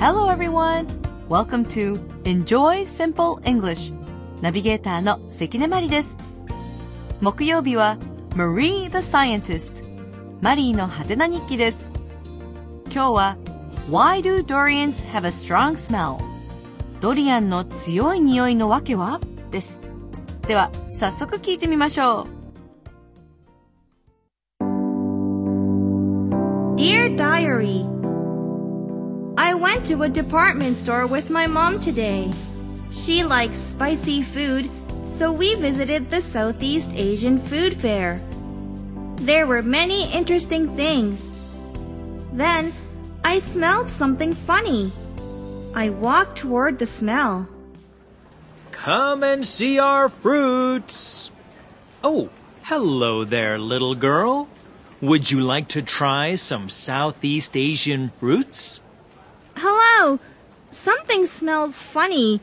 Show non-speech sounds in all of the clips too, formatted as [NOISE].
Hello everyone! Welcome to Enjoy Simple English ナビゲーターの関根まりです。木曜日は Marie the Scientist マリーのハテナ日記です。今日は Why do durians have a strong smell? ドリアンの強い匂いのわけはです。では早速聞いてみましょう。Dear Diary went to a department store with my mom today. She likes spicy food, so we visited the Southeast Asian Food Fair. There were many interesting things. Then I smelled something funny. I walked toward the smell. Come and see our fruits. Oh, hello there, little girl. Would you like to try some Southeast Asian fruits? Hello. Something smells funny.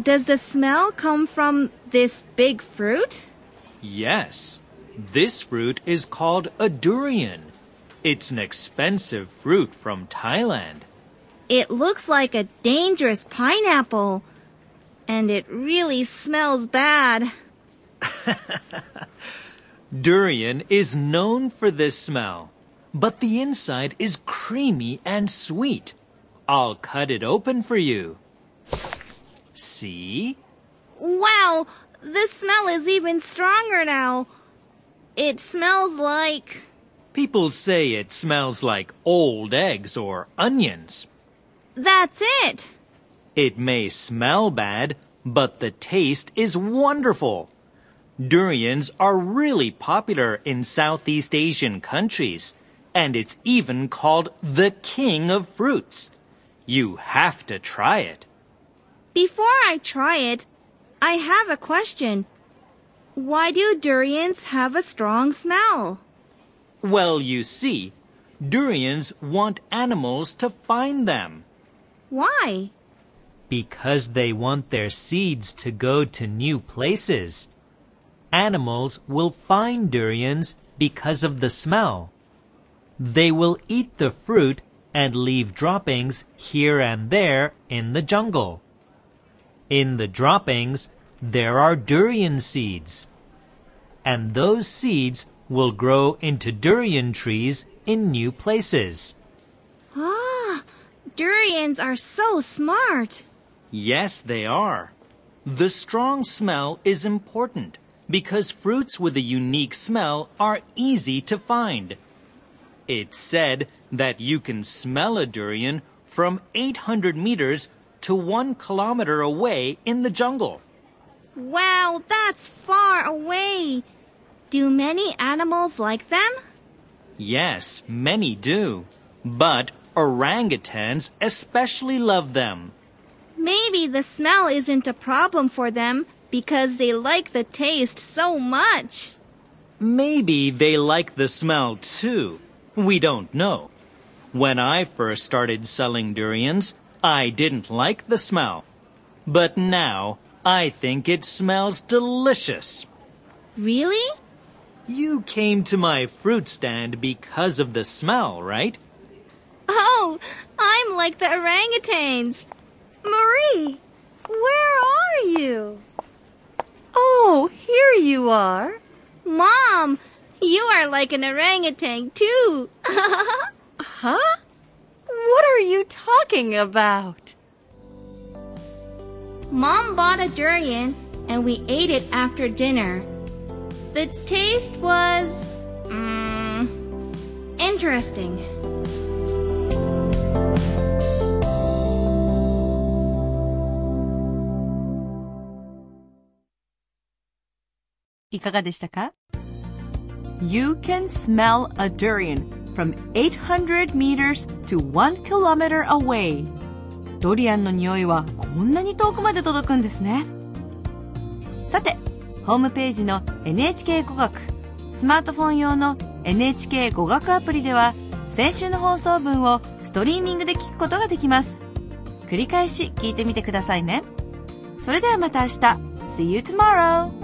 Does the smell come from this big fruit? Yes. This fruit is called a durian. It's an expensive fruit from Thailand. It looks like a dangerous pineapple. And it really smells bad. [LAUGHS] Durian is known for this smell, but the inside is creamy and sweet. I'll cut it open for you. See? Wow, the smell is even stronger now. It smells like. People say it smells like old eggs or onions. That's it. It may smell bad, but the taste is wonderful. Durians are really popular in Southeast Asian countries, and it's even called the king of fruits. You have to try it. Before I try it, I have a question. Why do durians have a strong smell? Well, you see, durians want animals to find them. Why? Because they want their seeds to go to new places animals will find durians because of the smell. They will eat the fruit and leave droppings here and there in the jungle. In the droppings, there are durian seeds. And those seeds will grow into durian trees in new places. Ah, durians are so smart. Yes, they are. The strong smell is important because fruits with a unique smell are easy to find. It's said that you can smell a durian from 800 meters to one kilometer away in the jungle. Wow, that's far away. Do many animals like them? Yes, many do. But orangutans especially love them. Maybe the smell isn't a problem for them because they like the taste so much. Maybe they like the smell too. We don't know. When I first started selling durians, I didn't like the smell. But now, I think it smells delicious. Really? You came to my fruit stand because of the smell, right? Oh, I'm like the orangutans. Marie, where are you? Oh, here you are. Mom, you are like an orangutan too. [LAUGHS] huh? What are you talking about? Mom bought a durian and we ate it after dinner. The taste was mm, interesting. いかがでしたか ?You can smell a durian from 800 meters to 1 kilometer away. ドリアンの匂いはこんなに遠くまで届くんですね。さて、ホームページの NHK 語学、スマートフォン用の NHK 語学アプリでは、先週の放送分をストリーミングで聞くことができます。繰り返し聞いてみてくださいね。それではまた明日。See you tomorrow!